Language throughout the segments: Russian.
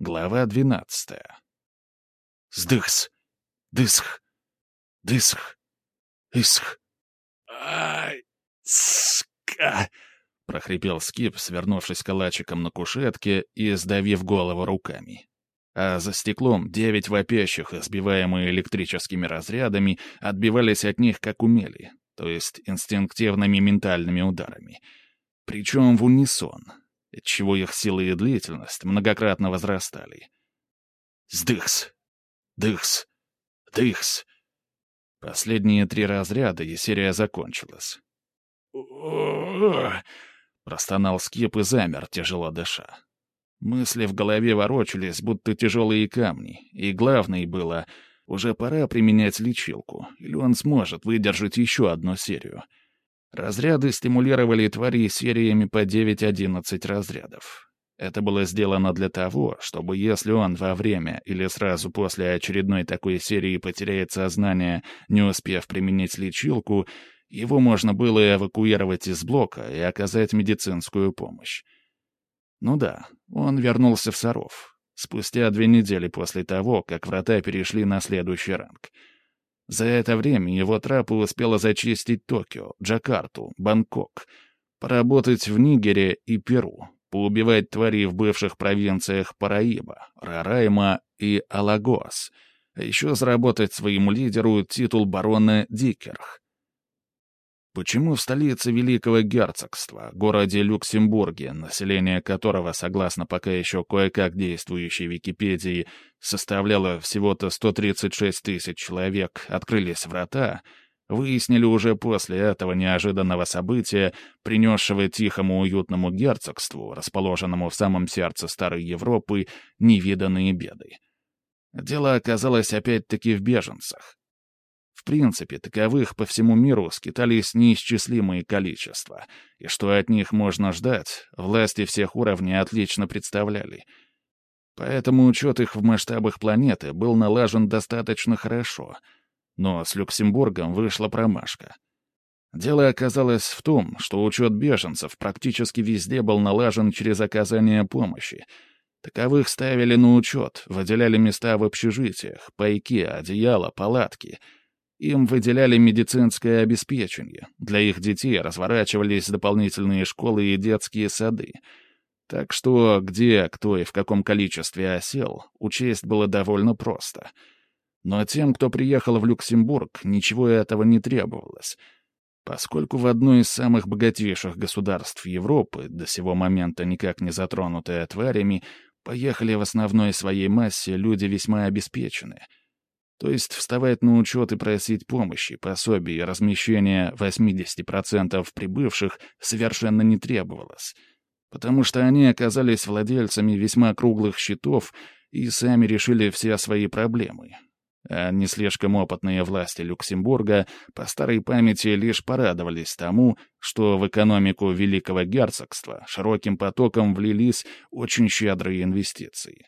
Глава двенадцатая. Сдыхс! Дысх! Дысх! Исх! Ай! Ска! прохрипел Скип, свернувшись калачиком на кушетке и сдавив голову руками. А за стеклом девять вопящих, сбиваемые электрическими разрядами, отбивались от них как умели, то есть инстинктивными ментальными ударами. Причем в унисон, отчего их сила и длительность многократно возрастали. Сдыхс! Дыхс! Дыхс! Последние три разряда, и серия закончилась. Простонал Скип и замер, тяжело дыша. Мысли в голове ворочались, будто тяжелые камни, и главное было, уже пора применять лечилку, или он сможет выдержать еще одну серию — Разряды стимулировали твари сериями по 9-11 разрядов. Это было сделано для того, чтобы если он во время или сразу после очередной такой серии потеряет сознание, не успев применить лечилку, его можно было эвакуировать из блока и оказать медицинскую помощь. Ну да, он вернулся в Саров, спустя две недели после того, как врата перешли на следующий ранг — за это время его трапы успела зачистить Токио, Джакарту, Бангкок, поработать в Нигере и Перу, поубивать тварей в бывших провинциях Параиба, Рарайма и Алагос, а еще заработать своему лидеру титул барона Дикерх. Почему в столице Великого Герцогства, городе Люксембурге, население которого, согласно пока еще кое-как действующей Википедии, составляло всего-то 136 тысяч человек, открылись врата, выяснили уже после этого неожиданного события, принесшего тихому уютному герцогству, расположенному в самом сердце Старой Европы, невиданные беды. Дело оказалось опять-таки в беженцах. Принципе, таковых по всему миру скитались неисчислимые количества, и что от них можно ждать, власти всех уровней отлично представляли. Поэтому учет их в масштабах планеты был налажен достаточно хорошо. Но с Люксембургом вышла промашка. Дело оказалось в том, что учет беженцев практически везде был налажен через оказание помощи — Таковых ставили на учет, выделяли места в общежитиях, пайки, одеяла, палатки — им выделяли медицинское обеспечение. Для их детей разворачивались дополнительные школы и детские сады. Так что где, кто и в каком количестве осел, учесть было довольно просто. Но тем, кто приехал в Люксембург, ничего этого не требовалось. Поскольку в одно из самых богатейших государств Европы, до сего момента никак не затронутые тварями, поехали в основной своей массе люди весьма обеспеченные — то есть вставать на учет и просить помощи, пособий и размещения 80% прибывших совершенно не требовалось, потому что они оказались владельцами весьма круглых счетов и сами решили все свои проблемы. А не слишком опытные власти Люксембурга по старой памяти лишь порадовались тому, что в экономику Великого Герцогства широким потоком влились очень щедрые инвестиции.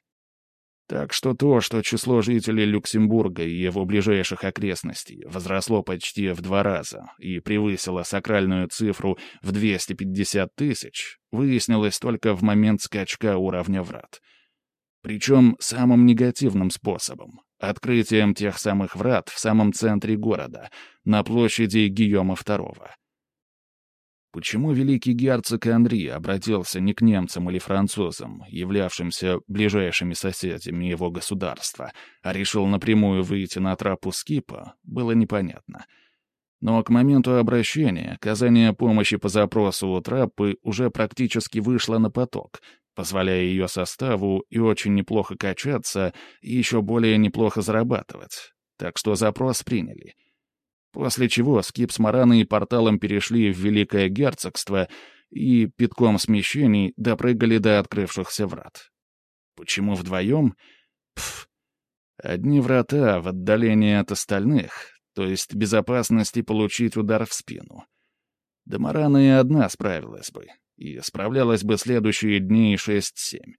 Так что то, что число жителей Люксембурга и его ближайших окрестностей возросло почти в два раза и превысило сакральную цифру в 250 тысяч, выяснилось только в момент скачка уровня врат. Причем самым негативным способом — открытием тех самых врат в самом центре города, на площади Гийома II. Почему великий герцог Анри обратился не к немцам или французам, являвшимся ближайшими соседями его государства, а решил напрямую выйти на трапу Скипа, было непонятно. Но к моменту обращения оказание помощи по запросу у трапы уже практически вышло на поток, позволяя ее составу и очень неплохо качаться, и еще более неплохо зарабатывать. Так что запрос приняли — После чего Скип с Мараной порталом перешли в Великое Герцогство и пятком смещений допрыгали до открывшихся врат. Почему вдвоем? Пф. Одни врата в отдалении от остальных, то есть безопасности получить удар в спину. Да Марана и одна справилась бы, и справлялась бы следующие дни шесть-семь,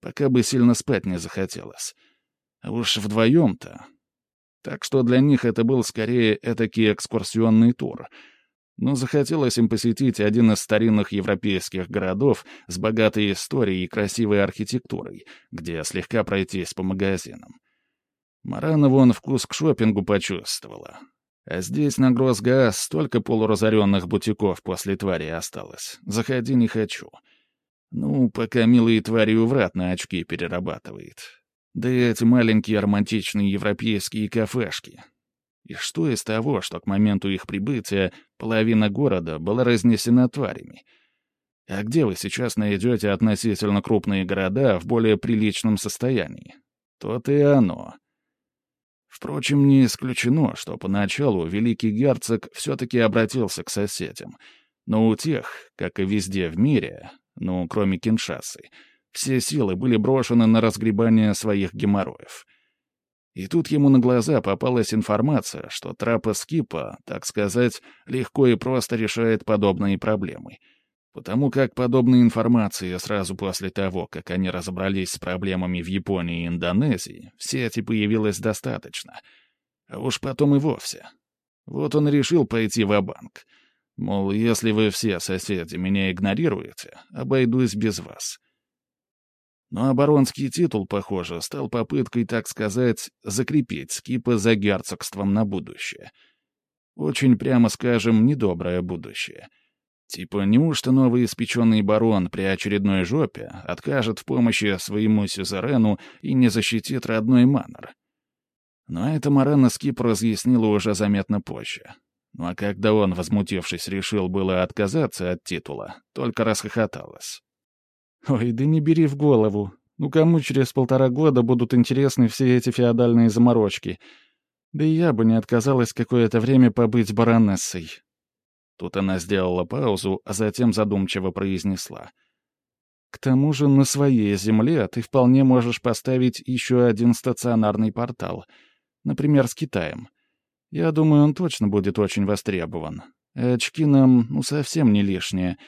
пока бы сильно спать не захотелось. А уж вдвоем-то так что для них это был скорее этакий экскурсионный тур. но захотелось им посетить один из старинных европейских городов с богатой историей и красивой архитектурой, где слегка пройтись по магазинам. Марана вон вкус к шопингу почувствовала. А здесь на Гросгаз столько полуразоренных бутиков после твари осталось. Заходи не хочу. Ну, пока милые твари уврат на очки перерабатывает. Да и эти маленькие романтичные европейские кафешки. И что из того, что к моменту их прибытия половина города была разнесена тварями? А где вы сейчас найдете относительно крупные города в более приличном состоянии? То-то и оно. Впрочем, не исключено, что поначалу великий герцог все-таки обратился к соседям. Но у тех, как и везде в мире, ну, кроме Киншасы, все силы были брошены на разгребание своих геморроев — и тут ему на глаза попалась информация, что трапа Скипа, так сказать, легко и просто решает подобные проблемы. Потому как подобной информации сразу после того, как они разобрались с проблемами в Японии и Индонезии, в сети появилось достаточно. А уж потом и вовсе. Вот он решил пойти в банк Мол, если вы все соседи меня игнорируете, обойдусь без вас. Но оборонский титул, похоже, стал попыткой, так сказать, закрепить Скипа за герцогством на будущее. Очень, прямо скажем, недоброе будущее. Типа, неужто новый испеченный барон при очередной жопе откажет в помощи своему сюзерену и не защитит родной манор? Но это Морена Скип разъяснила уже заметно позже. Ну а когда он, возмутившись, решил было отказаться от титула, только расхохоталась. Ой, да не бери в голову. Ну кому через полтора года будут интересны все эти феодальные заморочки? Да и я бы не отказалась какое-то время побыть баронессой. Тут она сделала паузу, а затем задумчиво произнесла. К тому же на своей земле ты вполне можешь поставить еще один стационарный портал. Например, с Китаем. Я думаю, он точно будет очень востребован. Очки нам, ну, совсем не лишние —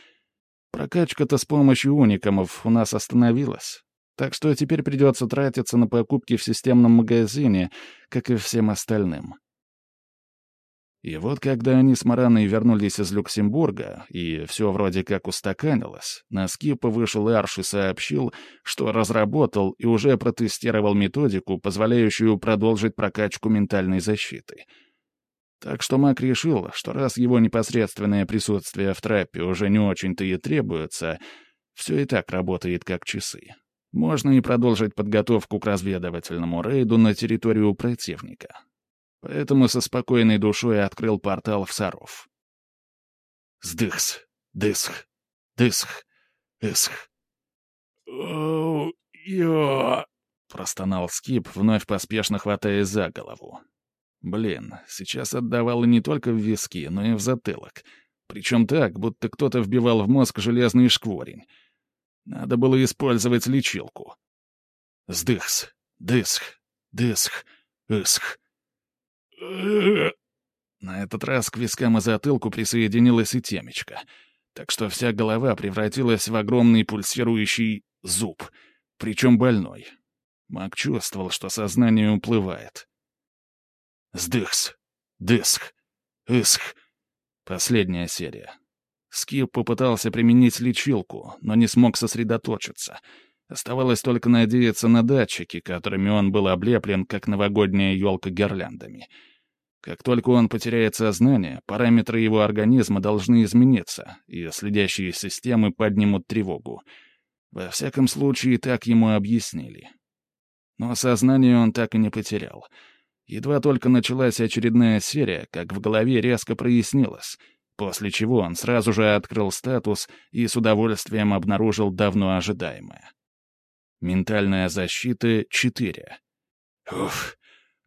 Прокачка-то с помощью уникамов у нас остановилась. Так что теперь придется тратиться на покупки в системном магазине, как и всем остальным. И вот когда они с Мараной вернулись из Люксембурга, и все вроде как устаканилось, на скипа вышел Арш и сообщил, что разработал и уже протестировал методику, позволяющую продолжить прокачку ментальной защиты — так что Мак решил, что раз его непосредственное присутствие в трапе уже не очень-то и требуется, все и так работает как часы. Можно и продолжить подготовку к разведывательному рейду на территорию противника. Поэтому со спокойной душой открыл портал в Саров. Сдыхс, дысх, дысх, исх. «О-ё!» — простонал Скип, вновь поспешно хватаясь за голову. Блин, сейчас отдавало не только в виски, но и в затылок. Причем так, будто кто-то вбивал в мозг железный шкворень. Надо было использовать лечилку. Сдыхс, дысх, дысх, исх. На этот раз к вискам и затылку присоединилась и темечко, так что вся голова превратилась в огромный пульсирующий зуб, причем больной. Маг чувствовал, что сознание уплывает. Сдыхс. Дысх. Исх. Последняя серия. Скип попытался применить лечилку, но не смог сосредоточиться. Оставалось только надеяться на датчики, которыми он был облеплен, как новогодняя елка гирляндами. Как только он потеряет сознание, параметры его организма должны измениться, и следящие системы поднимут тревогу. Во всяком случае, так ему объяснили. Но сознание он так и не потерял — Едва только началась очередная серия, как в голове резко прояснилось, после чего он сразу же открыл статус и с удовольствием обнаружил давно ожидаемое. Ментальная защита — 4. «Уф,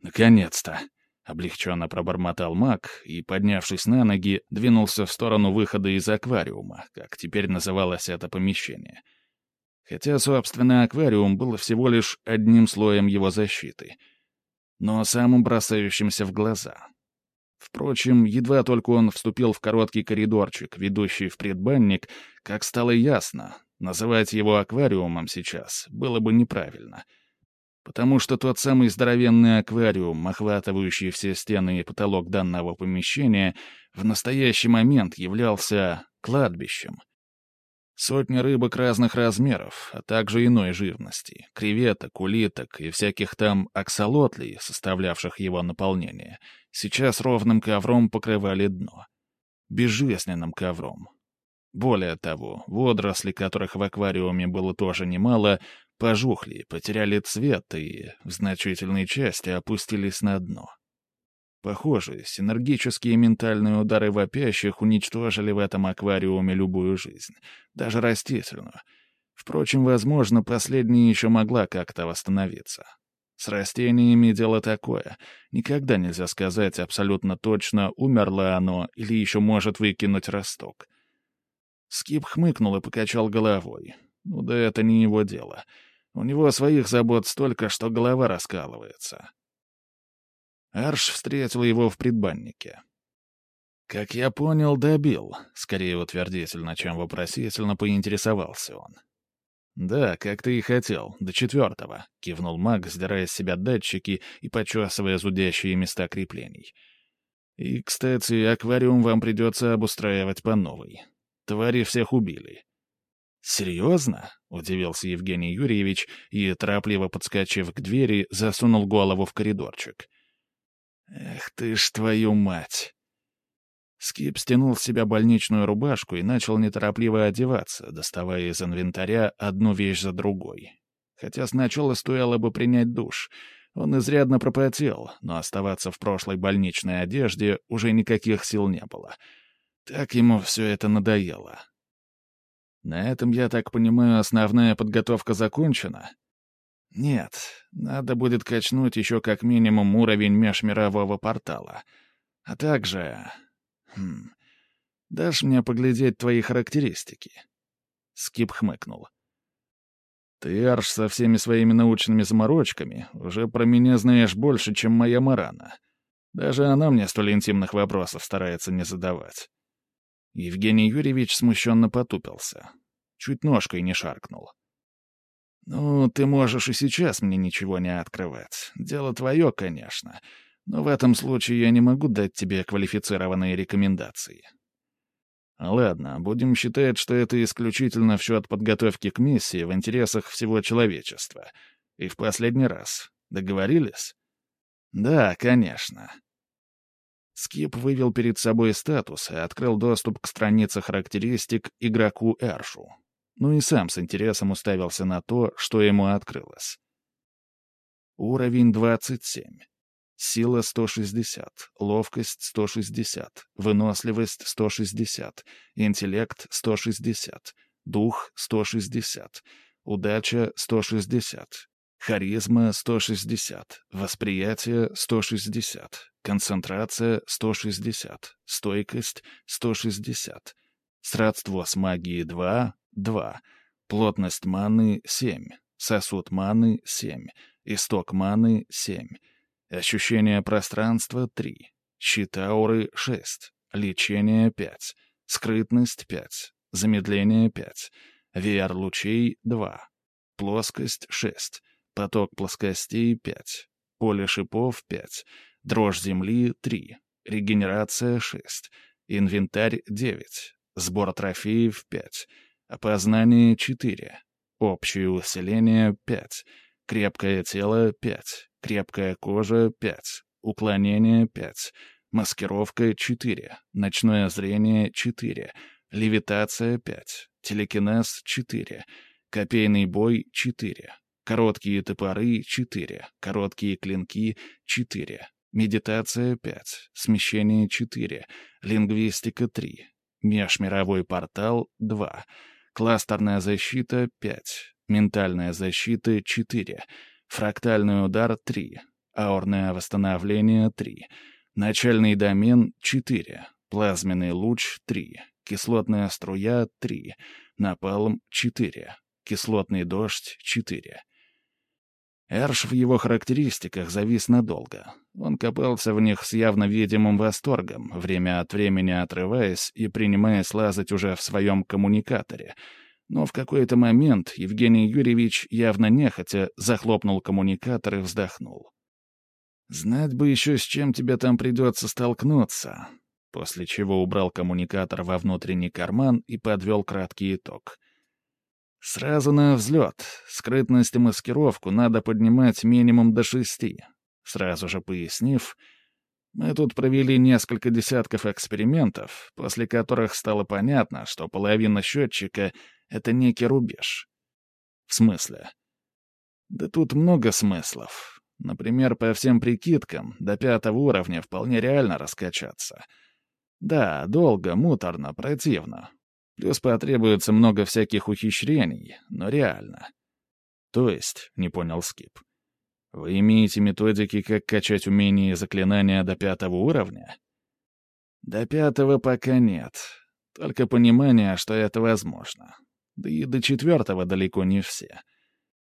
наконец-то!» — облегченно пробормотал маг и, поднявшись на ноги, двинулся в сторону выхода из аквариума, как теперь называлось это помещение. Хотя, собственно, аквариум был всего лишь одним слоем его защиты — но самым бросающимся в глаза. Впрочем, едва только он вступил в короткий коридорчик, ведущий в предбанник, как стало ясно, называть его аквариумом сейчас было бы неправильно. потому что тот самый здоровенный аквариум, охватывающий все стены и потолок данного помещения, в настоящий момент являлся кладбищем. Сотни рыбок разных размеров, а также иной живности, креветок, улиток и всяких там аксолотлей, составлявших его наполнение, сейчас ровным ковром покрывали дно. Безжизненным ковром. Более того, водоросли, которых в аквариуме было тоже немало, пожухли, потеряли цвет и, в значительной части, опустились на дно. Похоже, синергические ментальные удары вопящих уничтожили в этом аквариуме любую жизнь, даже растительную. Впрочем, возможно, последняя еще могла как-то восстановиться. С растениями дело такое. Никогда нельзя сказать абсолютно точно, умерло оно или еще может выкинуть росток. Скип хмыкнул и покачал головой. Ну да это не его дело. У него своих забот столько, что голова раскалывается. Арш встретил его в предбаннике. «Как я понял, добил», — скорее утвердительно, чем вопросительно поинтересовался он. «Да, как ты и хотел, до четвертого», — кивнул маг, сдирая с себя датчики и почесывая зудящие места креплений. «И, кстати, аквариум вам придется обустраивать по новой. Твари всех убили». «Серьезно?» — удивился Евгений Юрьевич и, торопливо подскочив к двери, засунул голову в коридорчик. «Эх ты ж твою мать!» Скип стянул с себя больничную рубашку и начал неторопливо одеваться, доставая из инвентаря одну вещь за другой. Хотя сначала стоило бы принять душ. Он изрядно пропотел, но оставаться в прошлой больничной одежде уже никаких сил не было. Так ему все это надоело. На этом, я так понимаю, основная подготовка закончена? Нет, надо будет качнуть еще как минимум уровень межмирового портала. А также... Хм, дашь мне поглядеть твои характеристики?» Скип хмыкнул. «Ты, Арш, со всеми своими научными заморочками уже про меня знаешь больше, чем моя Марана. Даже она мне столь интимных вопросов старается не задавать». Евгений Юрьевич смущенно потупился. Чуть ножкой не шаркнул. «Ну, ты можешь и сейчас мне ничего не открывать. Дело твое, конечно. Но в этом случае я не могу дать тебе квалифицированные рекомендации». «Ладно, будем считать, что это исключительно в счет подготовки к миссии в интересах всего человечества. И в последний раз. Договорились?» «Да, конечно». Скип вывел перед собой статус и открыл доступ к странице характеристик игроку Эршу ну и сам с интересом уставился на то, что ему открылось. Уровень 27. Сила 160, ловкость 160, выносливость 160, интеллект 160, дух 160, удача 160, харизма 160, восприятие 160, концентрация 160, стойкость 160, сродство с магией 2 2. Плотность маны — 7. Сосуд маны — 7. Исток маны — 7. Ощущение пространства — 3. Щит ауры — 6. Лечение — 5. Скрытность — 5. Замедление — 5. VR лучей — 2. Плоскость — 6. Поток плоскостей — 5. Поле шипов — 5. Дрожь земли — 3. Регенерация — 6. Инвентарь — 9. Сбор трофеев — 5. Опознание — 4. Общее усиление — 5. Крепкое тело — 5. Крепкая кожа — 5. Уклонение — 5. Маскировка — 4. Ночное зрение — 4. Левитация — 5. Телекинез — 4. Копейный бой — 4. Короткие топоры — 4. Короткие клинки — 4. Медитация — 5. Смещение — 4. Лингвистика — 3. Межмировой портал — 2. Кластерная защита — 5. Ментальная защита — 4. Фрактальный удар — 3. Аурное восстановление — 3. Начальный домен — 4. Плазменный луч — 3. Кислотная струя — 3. Напалм — 4. Кислотный дождь — 4. Эрш в его характеристиках завис надолго. Он копался в них с явно видимым восторгом, время от времени отрываясь и принимаясь лазать уже в своем коммуникаторе. Но в какой-то момент Евгений Юрьевич явно нехотя захлопнул коммуникатор и вздохнул. «Знать бы еще, с чем тебе там придется столкнуться», после чего убрал коммуникатор во внутренний карман и подвел краткий итог. «Сразу на взлет. Скрытность и маскировку надо поднимать минимум до шести», сразу же пояснив, мы тут провели несколько десятков экспериментов, после которых стало понятно, что половина счетчика — это некий рубеж. В смысле? Да тут много смыслов. Например, по всем прикидкам, до пятого уровня вполне реально раскачаться. Да, долго, муторно, противно. Плюс потребуется много всяких ухищрений, но реально. То есть, не понял Скип, — вы имеете методики, как качать умения и заклинания до пятого уровня? До пятого пока нет. Только понимание, что это возможно. Да и до четвертого далеко не все.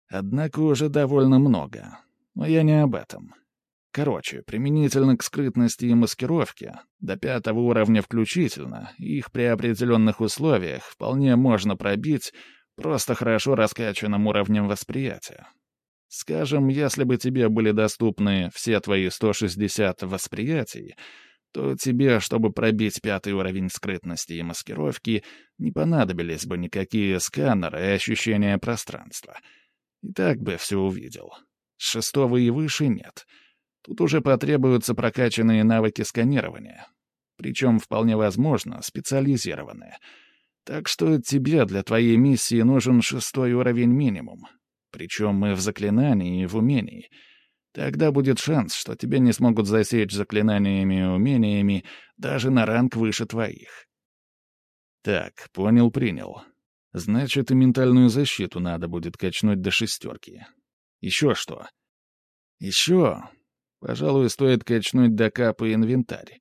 Однако уже довольно много. Но я не об этом. Короче, применительно к скрытности и маскировке, до пятого уровня включительно, их при определенных условиях вполне можно пробить просто хорошо раскачанным уровнем восприятия. Скажем, если бы тебе были доступны все твои 160 восприятий, то тебе, чтобы пробить пятый уровень скрытности и маскировки, не понадобились бы никакие сканеры и ощущения пространства. И так бы все увидел. С шестого и выше нет. Тут уже потребуются прокачанные навыки сканирования. Причем, вполне возможно, специализированные. Так что тебе для твоей миссии нужен шестой уровень минимум, причем и в заклинании, и в умении. Тогда будет шанс, что тебя не смогут засечь заклинаниями и умениями даже на ранг выше твоих. Так, понял, принял. Значит, и ментальную защиту надо будет качнуть до шестерки. Еще что? Еще, пожалуй, стоит качнуть до капы инвентарь.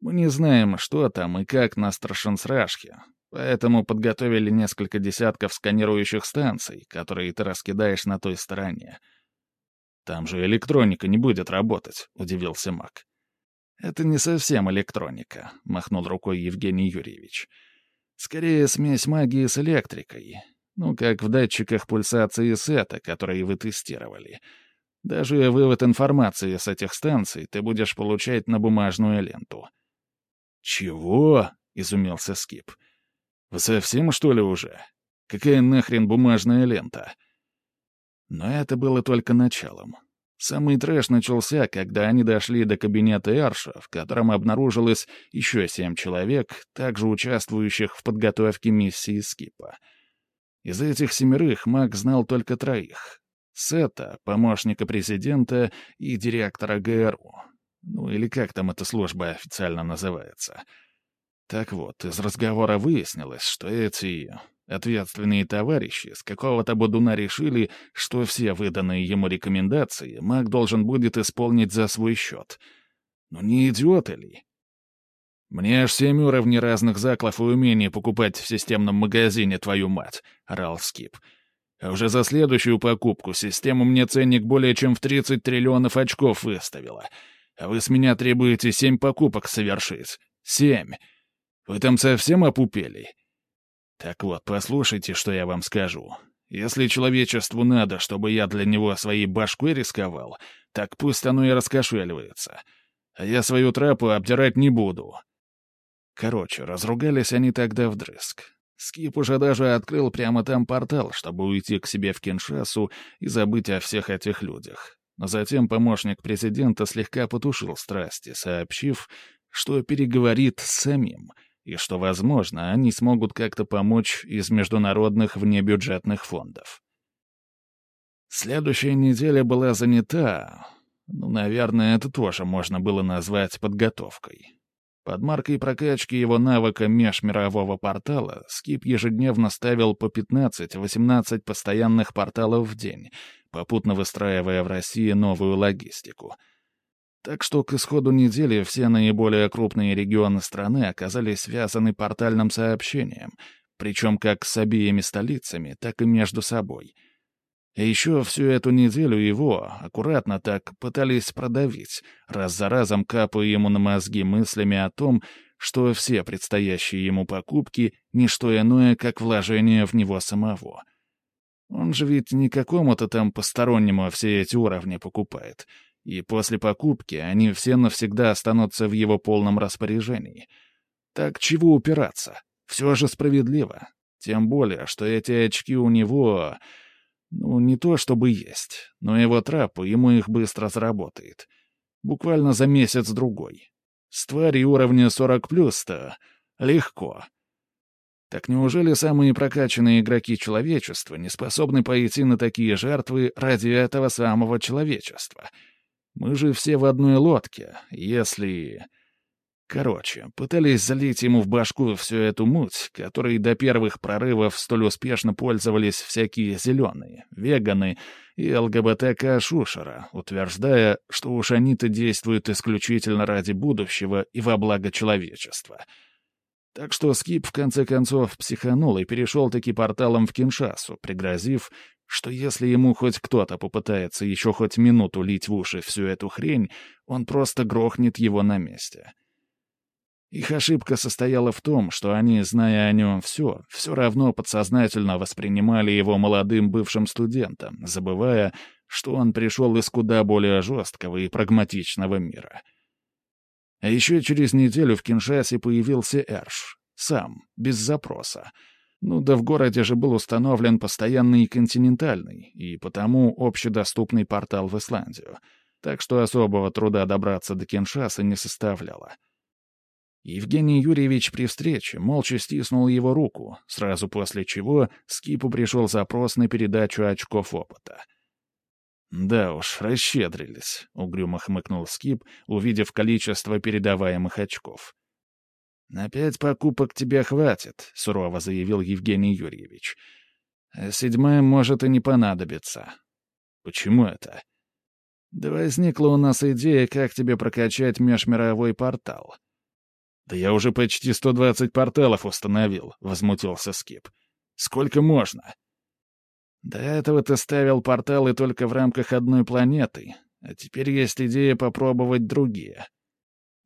Мы не знаем, что там и как на Страшенсрашке, Поэтому подготовили несколько десятков сканирующих станций, которые ты раскидаешь на той стороне. «Там же электроника не будет работать», — удивился Мак. «Это не совсем электроника», — махнул рукой Евгений Юрьевич. «Скорее смесь магии с электрикой. Ну, как в датчиках пульсации сета, которые вы тестировали. Даже вывод информации с этих станций ты будешь получать на бумажную ленту». «Чего?» — изумился Скип. Вы совсем, что ли, уже? Какая нахрен бумажная лента? Но это было только началом. Самый трэш начался, когда они дошли до кабинета Эрша, в котором обнаружилось еще семь человек, также участвующих в подготовке миссии Скипа. Из этих семерых маг знал только троих. Сета, помощника президента и директора ГРУ. Ну или как там эта служба официально называется — так вот, из разговора выяснилось, что эти ответственные товарищи с какого-то бодуна решили, что все выданные ему рекомендации маг должен будет исполнить за свой счет. Но не идиоты ли? «Мне аж семь уровней разных заклов и умений покупать в системном магазине, твою мать!» — орал Скип. «А уже за следующую покупку система мне ценник более чем в 30 триллионов очков выставила. А вы с меня требуете семь покупок совершить. Семь!» Вы там совсем опупели? Так вот, послушайте, что я вам скажу. Если человечеству надо, чтобы я для него своей башкой рисковал, так пусть оно и раскошеливается. А я свою трапу обдирать не буду. Короче, разругались они тогда вдрызг. Скип уже даже открыл прямо там портал, чтобы уйти к себе в Киншасу и забыть о всех этих людях. Но затем помощник президента слегка потушил страсти, сообщив, что переговорит с самим — и что, возможно, они смогут как-то помочь из международных внебюджетных фондов. Следующая неделя была занята, ну, наверное, это тоже можно было назвать подготовкой. Под маркой прокачки его навыка межмирового портала Скип ежедневно ставил по 15-18 постоянных порталов в день, попутно выстраивая в России новую логистику — так что к исходу недели все наиболее крупные регионы страны оказались связаны портальным сообщением, причем как с обеими столицами, так и между собой. Еще всю эту неделю его, аккуратно так, пытались продавить, раз за разом капая ему на мозги мыслями о том, что все предстоящие ему покупки — не что иное, как вложение в него самого. Он же ведь не какому-то там постороннему все эти уровни покупает, и после покупки они все навсегда останутся в его полном распоряжении. Так чего упираться? Все же справедливо. Тем более, что эти очки у него... Ну, не то чтобы есть, но его трапу ему их быстро заработает. Буквально за месяц-другой. С твари уровня 40+-то легко. Так неужели самые прокачанные игроки человечества не способны пойти на такие жертвы ради этого самого человечества? Мы же все в одной лодке, если... Короче, пытались залить ему в башку всю эту муть, которой до первых прорывов столь успешно пользовались всякие зеленые, веганы и ЛГБТК Шушера, утверждая, что уж они-то действуют исключительно ради будущего и во благо человечества. Так что Скип в конце концов психанул и перешел таки порталом в Киншасу, пригрозив, что если ему хоть кто-то попытается еще хоть минуту лить в уши всю эту хрень, он просто грохнет его на месте. Их ошибка состояла в том, что они, зная о нем все, все равно подсознательно воспринимали его молодым бывшим студентом, забывая, что он пришел из куда более жесткого и прагматичного мира. А еще через неделю в Киншасе появился Эрш. Сам, без запроса. Ну да в городе же был установлен постоянный континентальный, и потому общедоступный портал в Исландию. Так что особого труда добраться до Киншаса не составляло. Евгений Юрьевич при встрече молча стиснул его руку, сразу после чего Скипу пришел запрос на передачу очков опыта. «Да уж, расщедрились», — угрюмо хмыкнул Скип, увидев количество передаваемых очков. «На пять покупок тебе хватит», — сурово заявил Евгений Юрьевич. «А седьмая может и не понадобиться». «Почему это?» «Да возникла у нас идея, как тебе прокачать межмировой портал». «Да я уже почти 120 порталов установил», — возмутился Скип. «Сколько можно?» «До этого ты ставил порталы только в рамках одной планеты, а теперь есть идея попробовать другие».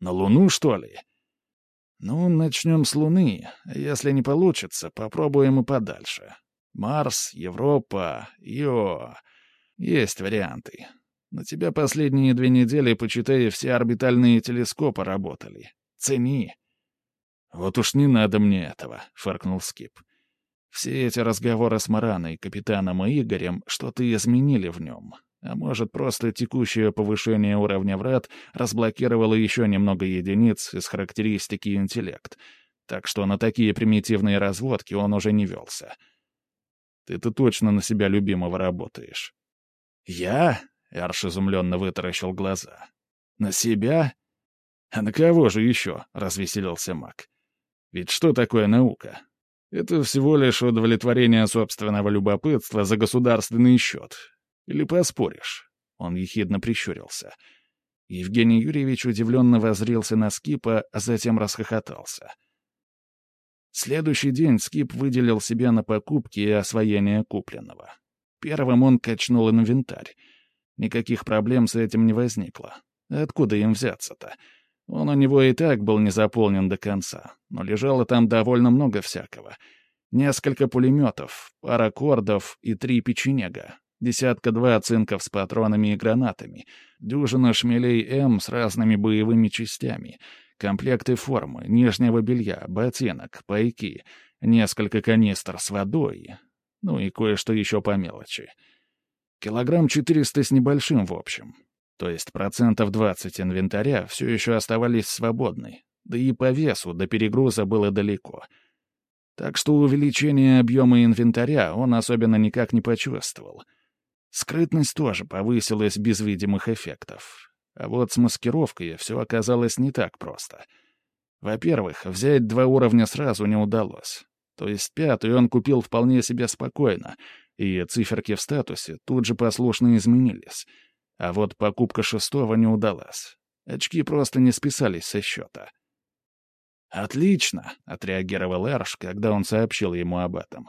«На Луну, что ли?» «Ну, начнем с Луны. Если не получится, попробуем и подальше. Марс, Европа, Йо. Есть варианты. На тебя последние две недели, почитай, все орбитальные телескопы работали. Цени». «Вот уж не надо мне этого», — фыркнул Скип. «Все эти разговоры с Мараной, капитаном и Игорем что-то изменили в нем. А может, просто текущее повышение уровня врат разблокировало еще немного единиц из характеристики интеллект, так что на такие примитивные разводки он уже не велся. Ты-то точно на себя любимого работаешь». «Я?» — Арш изумленно вытаращил глаза. «На себя?» «А на кого же еще?» — развеселился маг. «Ведь что такое наука? Это всего лишь удовлетворение собственного любопытства за государственный счет. Или поспоришь?» Он ехидно прищурился. Евгений Юрьевич удивленно возрился на Скипа, а затем расхохотался. Следующий день Скип выделил себе на покупки и освоение купленного. Первым он качнул инвентарь. Никаких проблем с этим не возникло. Откуда им взяться-то? Он у него и так был не заполнен до конца, но лежало там довольно много всякого. Несколько пулеметов, пара кордов и три печенега, десятка-два цинков с патронами и гранатами, дюжина шмелей М с разными боевыми частями, комплекты формы, нижнего белья, ботинок, пайки, несколько канистр с водой, ну и кое-что еще по мелочи. Килограмм четыреста с небольшим в общем. То есть процентов 20 инвентаря все еще оставались свободны, да и по весу до перегруза было далеко. Так что увеличение объема инвентаря он особенно никак не почувствовал. Скрытность тоже повысилась без видимых эффектов. А вот с маскировкой все оказалось не так просто. Во-первых, взять два уровня сразу не удалось. То есть пятый он купил вполне себе спокойно, и циферки в статусе тут же послушно изменились — а вот покупка шестого не удалась. Очки просто не списались со счета. «Отлично», — отреагировал Эрш, когда он сообщил ему об этом.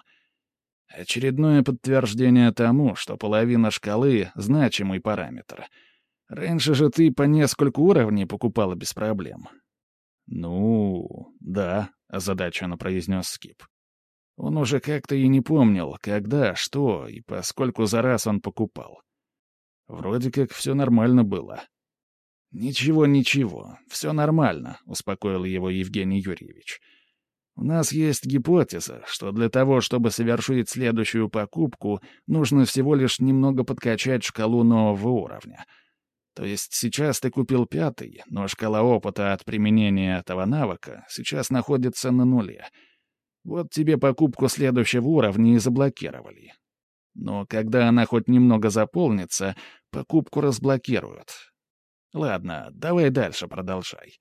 «Очередное подтверждение тому, что половина шкалы — значимый параметр. Раньше же ты по несколько уровней покупала без проблем. «Ну, да», — озадаченно произнес Скип. Он уже как-то и не помнил, когда, что и поскольку за раз он покупал. Вроде как все нормально было. «Ничего, ничего, все нормально», — успокоил его Евгений Юрьевич. «У нас есть гипотеза, что для того, чтобы совершить следующую покупку, нужно всего лишь немного подкачать шкалу нового уровня. То есть сейчас ты купил пятый, но шкала опыта от применения этого навыка сейчас находится на нуле. Вот тебе покупку следующего уровня и заблокировали. Но когда она хоть немного заполнится, покупку разблокируют. Ладно, давай дальше продолжай.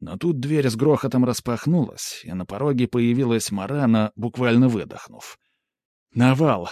Но тут дверь с грохотом распахнулась, и на пороге появилась Марана, буквально выдохнув. «Навал!»